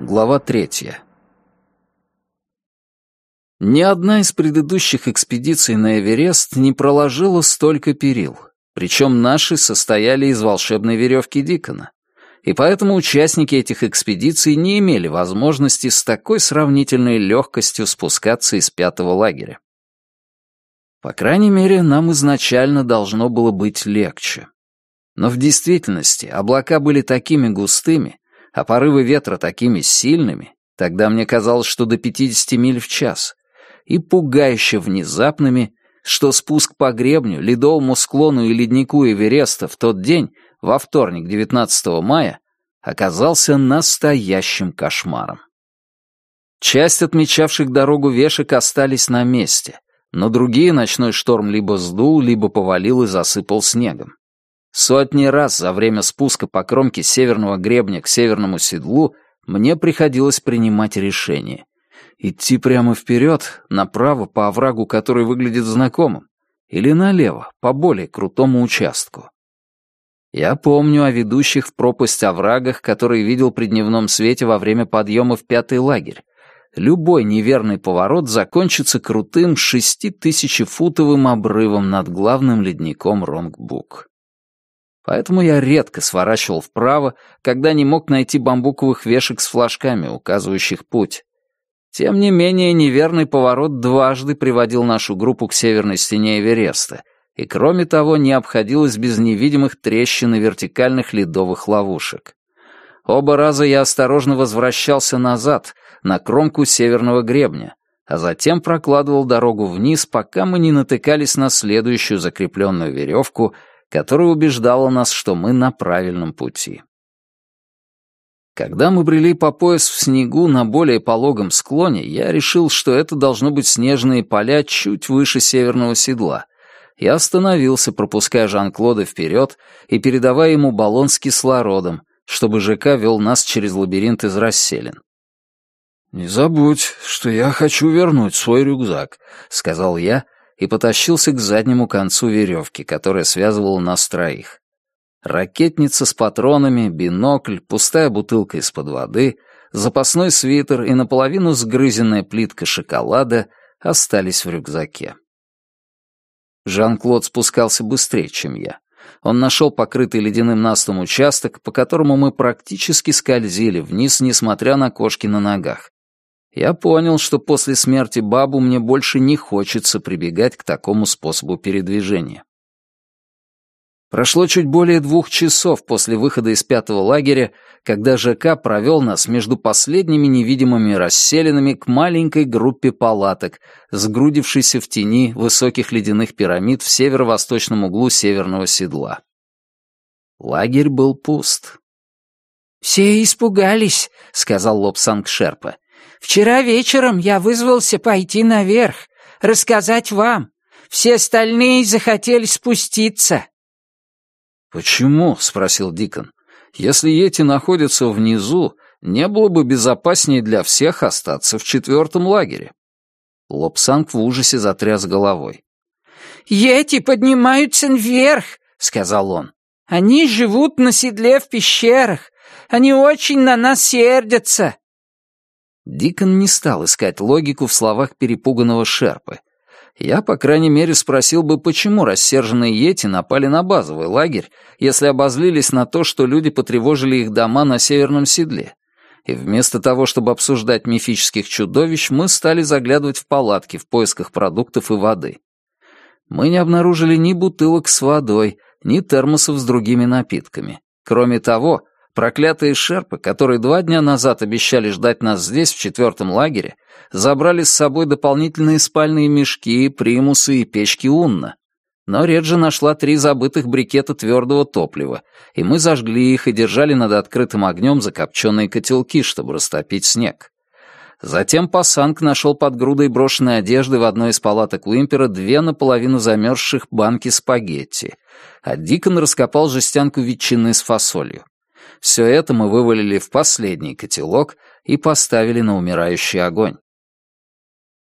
Глава третья. Ни одна из предыдущих экспедиций на Эверест не проложила столько перил, причем наши состояли из волшебной веревки Дикона, и поэтому участники этих экспедиций не имели возможности с такой сравнительной легкостью спускаться из пятого лагеря. По крайней мере, нам изначально должно было быть легче. Но в действительности облака были такими густыми, а порывы ветра такими сильными, тогда мне казалось, что до 50 миль в час, и пугающе внезапными, что спуск по гребню, ледовому склону и леднику Эвереста в тот день, во вторник, 19 мая, оказался настоящим кошмаром. Часть отмечавших дорогу вешек остались на месте, но другие ночной шторм либо сдул, либо повалил и засыпал снегом. Сотни раз за время спуска по кромке северного гребня к северному седлу мне приходилось принимать решение. Идти прямо вперед, направо по оврагу, который выглядит знакомым, или налево, по более крутому участку. Я помню о ведущих в пропасть оврагах, которые видел при дневном свете во время подъема в пятый лагерь. Любой неверный поворот закончится крутым шеститысячефутовым обрывом над главным ледником Ронгбук поэтому я редко сворачивал вправо, когда не мог найти бамбуковых вешек с флажками, указывающих путь. Тем не менее, неверный поворот дважды приводил нашу группу к северной стене Эвереста, и, кроме того, не обходилось без невидимых трещин и вертикальных ледовых ловушек. Оба раза я осторожно возвращался назад, на кромку северного гребня, а затем прокладывал дорогу вниз, пока мы не натыкались на следующую закрепленную веревку которая убеждала нас, что мы на правильном пути. Когда мы брели по пояс в снегу на более пологом склоне, я решил, что это должно быть снежные поля чуть выше северного седла. Я остановился, пропуская Жан-Клода вперед и передавая ему баллон с кислородом, чтобы ЖК вел нас через лабиринт из расселин. «Не забудь, что я хочу вернуть свой рюкзак», — сказал я, — и потащился к заднему концу веревки, которая связывала нас троих. Ракетница с патронами, бинокль, пустая бутылка из-под воды, запасной свитер и наполовину сгрызенная плитка шоколада остались в рюкзаке. Жан-Клод спускался быстрее, чем я. Он нашел покрытый ледяным настом участок, по которому мы практически скользили вниз, несмотря на кошки на ногах. Я понял, что после смерти бабу мне больше не хочется прибегать к такому способу передвижения. Прошло чуть более двух часов после выхода из пятого лагеря, когда ЖК провел нас между последними невидимыми расселенными к маленькой группе палаток, сгрудившейся в тени высоких ледяных пирамид в северо-восточном углу северного седла. Лагерь был пуст. «Все испугались», — сказал Лобсанг Шерпа. Вчера вечером я вызвался пойти наверх, рассказать вам. Все остальные захотели спуститься». «Почему?» — спросил Дикон. «Если эти находятся внизу, не было бы безопаснее для всех остаться в четвертом лагере». Лобсанг в ужасе затряс головой. «Ети поднимаются вверх», — сказал он. «Они живут на седле в пещерах. Они очень на нас сердятся. Дикон не стал искать логику в словах перепуганного Шерпы. Я, по крайней мере, спросил бы, почему рассерженные Йети напали на базовый лагерь, если обозлились на то, что люди потревожили их дома на северном седле. И вместо того, чтобы обсуждать мифических чудовищ, мы стали заглядывать в палатки в поисках продуктов и воды. Мы не обнаружили ни бутылок с водой, ни термосов с другими напитками. Кроме того, Проклятые шерпы, которые два дня назад обещали ждать нас здесь, в четвертом лагере, забрали с собой дополнительные спальные мешки, примусы и печки Унна. Но Реджи нашла три забытых брикета твердого топлива, и мы зажгли их и держали над открытым огнем закопченные котелки, чтобы растопить снег. Затем Пасанг нашел под грудой брошенной одежды в одной из палаток Уимпера две наполовину замерзших банки спагетти, а Дикон раскопал жестянку ветчины с фасолью. Все это мы вывалили в последний котелок и поставили на умирающий огонь.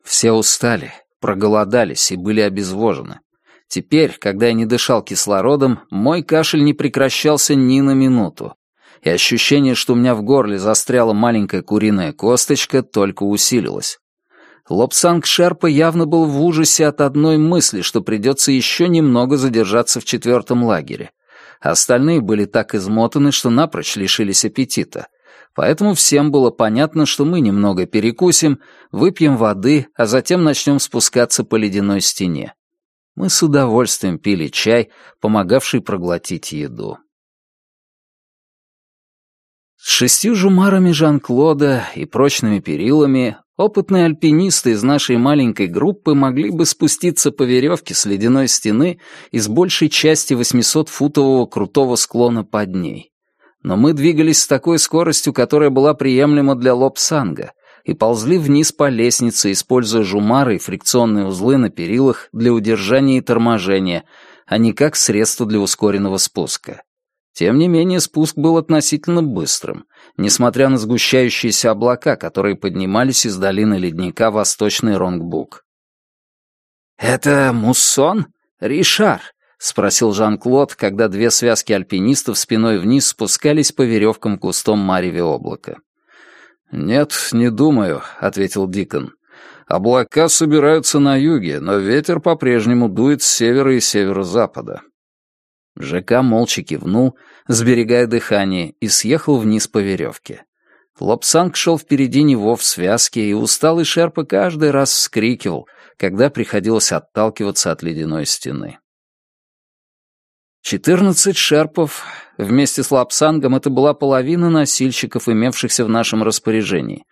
Все устали, проголодались и были обезвожены. Теперь, когда я не дышал кислородом, мой кашель не прекращался ни на минуту. и ощущение, что у меня в горле застряла маленькая куриная косточка, только усилилось. Лобсанг Шерпа явно был в ужасе от одной мысли, что придется еще немного задержаться в четвертом лагере. Остальные были так измотаны, что напрочь лишились аппетита. Поэтому всем было понятно, что мы немного перекусим, выпьем воды, а затем начнем спускаться по ледяной стене. Мы с удовольствием пили чай, помогавший проглотить еду. С шестью жумарами Жан-Клода и прочными перилами опытные альпинисты из нашей маленькой группы могли бы спуститься по веревке с ледяной стены из большей части 800-футового крутого склона под ней. Но мы двигались с такой скоростью, которая была приемлема для Лобсанга, и ползли вниз по лестнице, используя жумары и фрикционные узлы на перилах для удержания и торможения, а не как средство для ускоренного спуска. Тем не менее, спуск был относительно быстрым, несмотря на сгущающиеся облака, которые поднимались из долины ледника Восточный Ронгбук. «Это муссон? Ришар?» — спросил Жан-Клод, когда две связки альпинистов спиной вниз спускались по веревкам кустом Марьеве облака. «Нет, не думаю», — ответил Дикон. «Облака собираются на юге, но ветер по-прежнему дует с севера и северо-запада». ЖК молча кивнул, сберегая дыхание, и съехал вниз по веревке. Лобсанг шел впереди него в связке, и усталый Шерпа каждый раз вскрикивал, когда приходилось отталкиваться от ледяной стены. Четырнадцать шерпов, вместе с Лапсангом это была половина носильщиков, имевшихся в нашем распоряжении,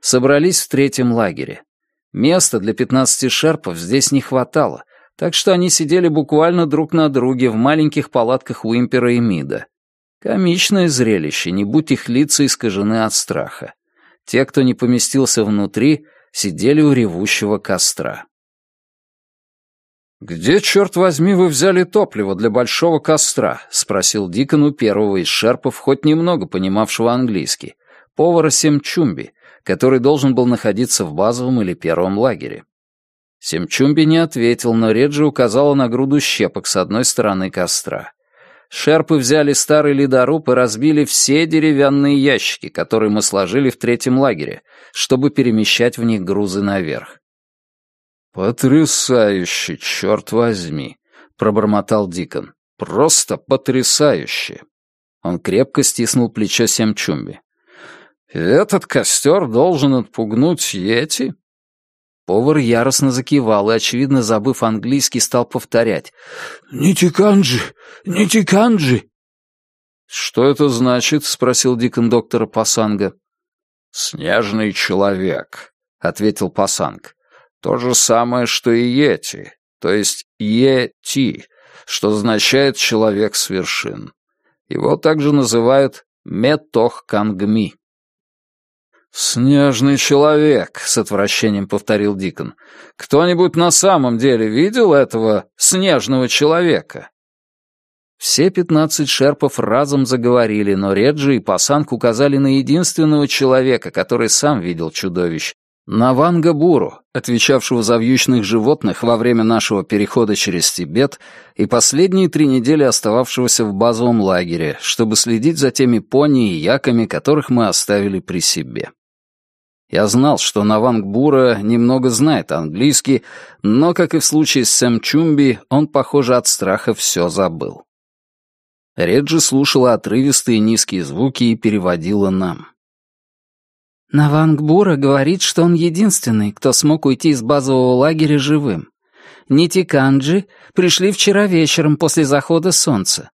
собрались в третьем лагере. Места для пятнадцати шерпов здесь не хватало, так что они сидели буквально друг на друге в маленьких палатках Уимпера и Мида. Комичное зрелище, не будь их лица искажены от страха. Те, кто не поместился внутри, сидели у ревущего костра. «Где, черт возьми, вы взяли топливо для большого костра?» — спросил Дикон у первого из шерпов, хоть немного понимавшего английский, повара Семчумби, который должен был находиться в базовом или первом лагере. Семчумби не ответил, но Реджи указала на груду щепок с одной стороны костра. Шерпы взяли старый ледоруб и разбили все деревянные ящики, которые мы сложили в третьем лагере, чтобы перемещать в них грузы наверх. «Потрясающе, черт возьми!» — пробормотал Дикон. «Просто потрясающе!» Он крепко стиснул плечо Семчумби. «Этот костер должен отпугнуть Йети?» Повар яростно закивал и, очевидно, забыв английский, стал повторять. «Нитиканджи! Нитиканджи!» «Что это значит?» — спросил Дикон доктора Пасанга. «Снежный человек», — ответил Пасанг. То же самое, что и Йети, то есть Йети, что означает «человек с вершин». Его также называют Метох-Кангми. «Снежный человек», — с отвращением повторил Дикон. «Кто-нибудь на самом деле видел этого снежного человека?» Все пятнадцать шерпов разом заговорили, но Реджи и Пасанг указали на единственного человека, который сам видел чудовищ, Наванга Буру, отвечавшего за вьючных животных во время нашего перехода через Тибет и последние три недели остававшегося в базовом лагере, чтобы следить за теми пони и яками, которых мы оставили при себе. Я знал, что Наванг Бура немного знает английский, но, как и в случае с Сэм Чумби, он, похоже, от страха все забыл. Реджи слушала отрывистые низкие звуки и переводила нам. Навангбура говорит, что он единственный, кто смог уйти из базового лагеря живым. Нитиканджи пришли вчера вечером после захода солнца.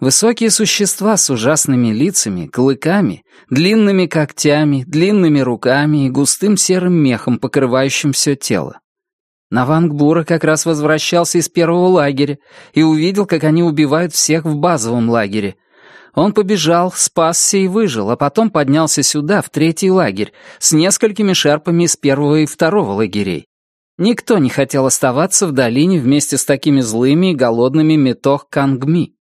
Высокие существа с ужасными лицами, клыками, длинными когтями, длинными руками и густым серым мехом, покрывающим все тело. Навангбура как раз возвращался из первого лагеря и увидел, как они убивают всех в базовом лагере, он побежал, спасся и выжил, а потом поднялся сюда, в третий лагерь, с несколькими шерпами из первого и второго лагерей. Никто не хотел оставаться в долине вместе с такими злыми и голодными Метох-Кангми.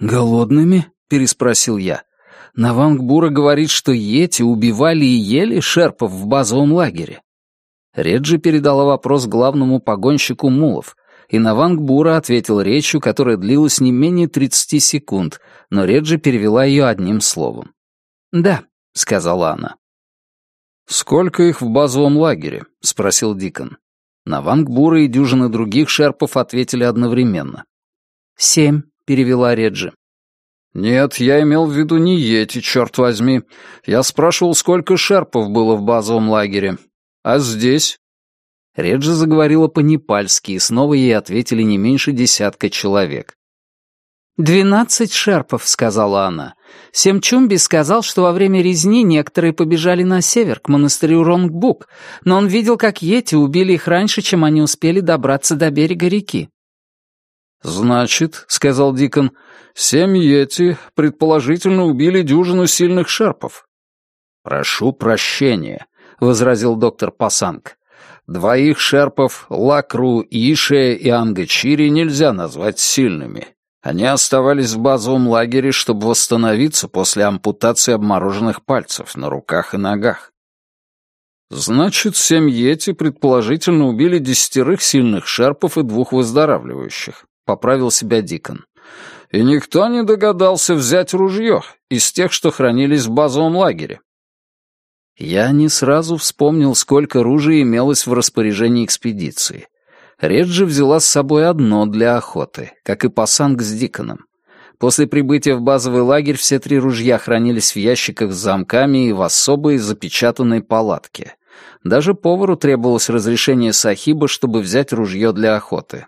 «Голодными?» — переспросил я. Навангбура говорит, что Йети убивали и ели шерпов в базовом лагере. Реджи передала вопрос главному погонщику мулов, и Навангбура ответил речью, которая длилась не менее 30 секунд, но Реджи перевела ее одним словом. «Да», — сказала она. «Сколько их в базовом лагере?» — спросил Дикон. Навангбура и дюжины других шерпов ответили одновременно. «Семь», — перевела Реджи. «Нет, я имел в виду не Йети, черт возьми. Я спрашивал, сколько шерпов было в базовом лагере. А здесь?» Реджи заговорила по-непальски, и снова ей ответили не меньше десятка человек. «Двенадцать шерпов», — сказала она. Семчумби сказал, что во время резни некоторые побежали на север, к монастырю Ронгбук, но он видел, как Йети убили их раньше, чем они успели добраться до берега реки. «Значит», — сказал Дикон, — «семь Йети предположительно убили дюжину сильных шерпов». «Прошу прощения», — возразил доктор Пасанг. «Двоих шерпов, Лакру, Ише и Ангачири нельзя назвать сильными. Они оставались в базовом лагере, чтобы восстановиться после ампутации обмороженных пальцев на руках и ногах. Значит, семь Йети предположительно убили десятерых сильных шерпов и двух выздоравливающих, поправил себя Дикон. И никто не догадался взять ружье из тех, что хранились в базовом лагере. Я не сразу вспомнил, сколько ружей имелось в распоряжении экспедиции. Реджи взяла с собой одно для охоты, как и Пасанг с Диконом. После прибытия в базовый лагерь все три ружья хранились в ящиках с замками и в особой запечатанной палатке. Даже повару требовалось разрешение Сахиба, чтобы взять ружье для охоты.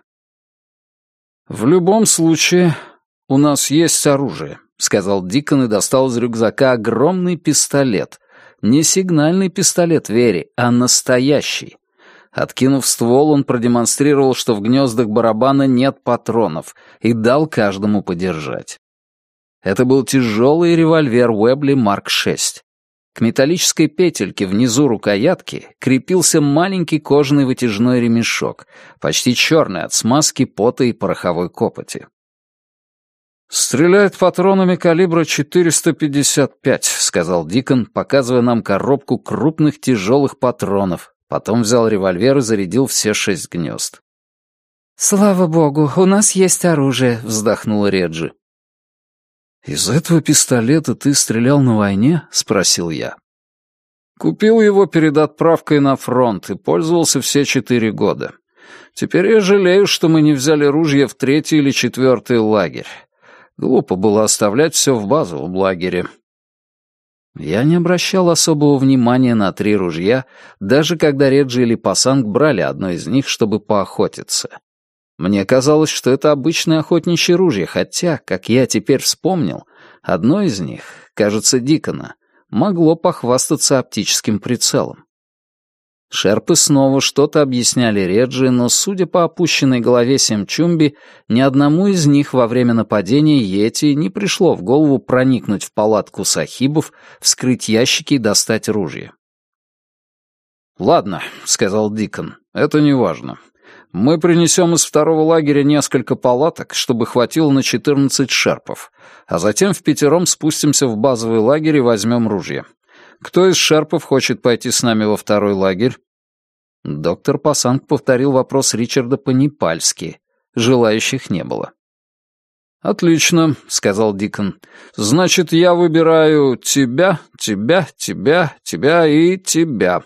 «В любом случае, у нас есть оружие», — сказал Дикон и достал из рюкзака огромный пистолет. Не сигнальный пистолет Вери, а настоящий. Откинув ствол, он продемонстрировал, что в гнездах барабана нет патронов, и дал каждому подержать. Это был тяжелый револьвер Уэбли Марк-6. К металлической петельке внизу рукоятки крепился маленький кожаный вытяжной ремешок, почти черный от смазки, пота и пороховой копоти. «Стреляет патронами калибра 455», — сказал Дикон, показывая нам коробку крупных тяжелых патронов, Потом взял револьвер и зарядил все шесть гнезд. «Слава богу, у нас есть оружие», — вздохнула Реджи. «Из этого пистолета ты стрелял на войне?» — спросил я. «Купил его перед отправкой на фронт и пользовался все четыре года. Теперь я жалею, что мы не взяли ружья в третий или четвертый лагерь. Глупо было оставлять все в базовом лагере. Я не обращал особого внимания на три ружья, даже когда Реджи или Пасанг брали одно из них, чтобы поохотиться. Мне казалось, что это обычное охотничье ружье, хотя, как я теперь вспомнил, одно из них, кажется, Дикона, могло похвастаться оптическим прицелом. Шерпы снова что-то объясняли Реджи, но, судя по опущенной голове Семчумби, ни одному из них во время нападения Йети не пришло в голову проникнуть в палатку сахибов, вскрыть ящики и достать ружья. «Ладно», — сказал Дикон, — «это не важно. Мы принесем из второго лагеря несколько палаток, чтобы хватило на четырнадцать шерпов, а затем в пятером спустимся в базовый лагерь и возьмем ружья. Кто из шерпов хочет пойти с нами во второй лагерь?» Доктор Пасанг повторил вопрос Ричарда по-непальски. Желающих не было. «Отлично», — сказал Дикон. «Значит, я выбираю тебя, тебя, тебя, тебя и тебя».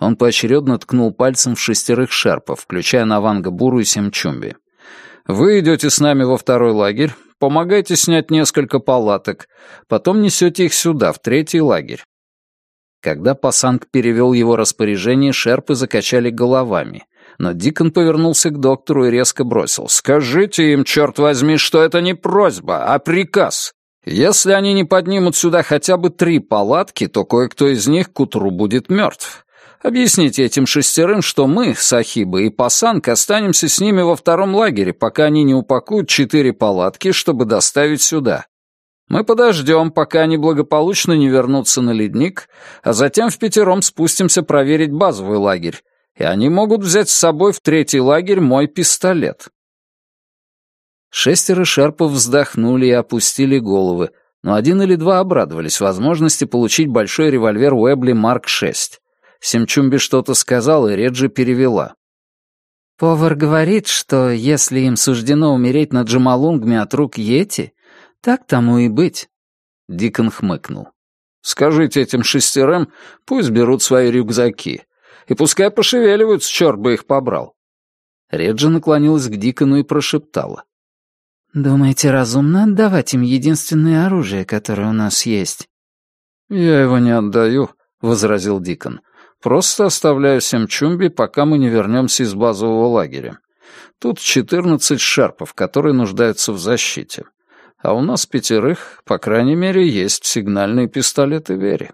Он поочередно ткнул пальцем в шестерых шерпов, включая Наванга Буру и Семчумби. «Вы идете с нами во второй лагерь, помогайте снять несколько палаток, потом несете их сюда, в третий лагерь. Когда Пасанг перевел его распоряжение, шерпы закачали головами. Но Дикон повернулся к доктору и резко бросил. «Скажите им, черт возьми, что это не просьба, а приказ. Если они не поднимут сюда хотя бы три палатки, то кое-кто из них к утру будет мертв. Объясните этим шестерым, что мы, Сахибы и Пасанг, останемся с ними во втором лагере, пока они не упакуют четыре палатки, чтобы доставить сюда. Мы подождем, пока они благополучно не вернутся на ледник, а затем в пятером спустимся проверить базовый лагерь, и они могут взять с собой в третий лагерь мой пистолет». Шестеро шерпов вздохнули и опустили головы, но один или два обрадовались возможности получить большой револьвер Уэбли Марк-6. Семчумби что-то сказал, и Реджи перевела. Повар говорит, что если им суждено умереть на Джамалунгме от рук Йети, так тому и быть. Дикон хмыкнул. «Скажите этим шестерым, пусть берут свои рюкзаки. И пускай пошевеливаются, черт бы их побрал». Реджи наклонилась к Дикону и прошептала. «Думаете, разумно отдавать им единственное оружие, которое у нас есть?» «Я его не отдаю», — возразил Дикон. «Просто оставляю Семчумби, пока мы не вернемся из базового лагеря. Тут четырнадцать шерпов, которые нуждаются в защите а у нас пятерых, по крайней мере, есть сигнальные пистолеты Вери.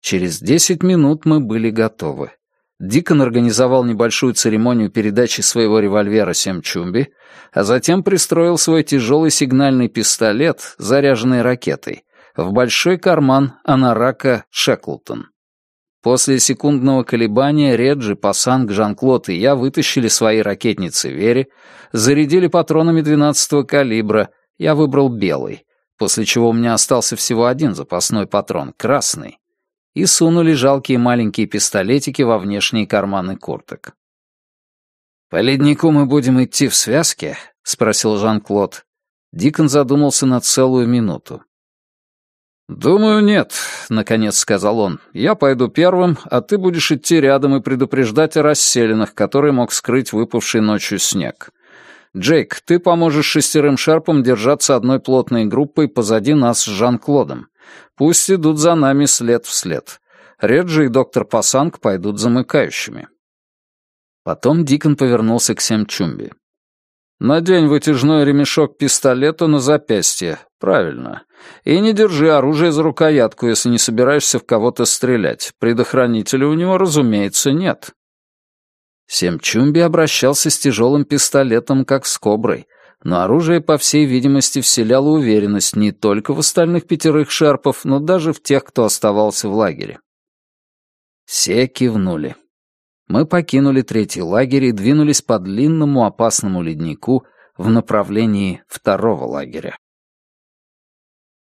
Через десять минут мы были готовы. Дикон организовал небольшую церемонию передачи своего револьвера Семчумби, а затем пристроил свой тяжелый сигнальный пистолет, заряженный ракетой, в большой карман Анарака Шеклтон. После секундного колебания Реджи, Пасанг, Жан-Клод и я вытащили свои ракетницы Вери, зарядили патронами 12-го калибра, я выбрал белый, после чего у меня остался всего один запасной патрон, красный, и сунули жалкие маленькие пистолетики во внешние карманы курток. «По леднику мы будем идти в связке?» — спросил Жан-Клод. Дикон задумался на целую минуту. «Думаю, нет», — наконец сказал он. «Я пойду первым, а ты будешь идти рядом и предупреждать о расселенных, которые мог скрыть выпавший ночью снег. Джейк, ты поможешь шестерым шарпам держаться одной плотной группой позади нас с Жан-Клодом. Пусть идут за нами след в след. Реджи и доктор Пасанг пойдут замыкающими». Потом Дикон повернулся к Семчумби. «Надень вытяжной ремешок пистолета на запястье. Правильно. И не держи оружие за рукоятку, если не собираешься в кого-то стрелять. Предохранителя у него, разумеется, нет». Семчумби обращался с тяжелым пистолетом, как с коброй, но оружие, по всей видимости, вселяло уверенность не только в остальных пятерых шерпов, но даже в тех, кто оставался в лагере. Все кивнули мы покинули третий лагерь и двинулись по длинному опасному леднику в направлении второго лагеря.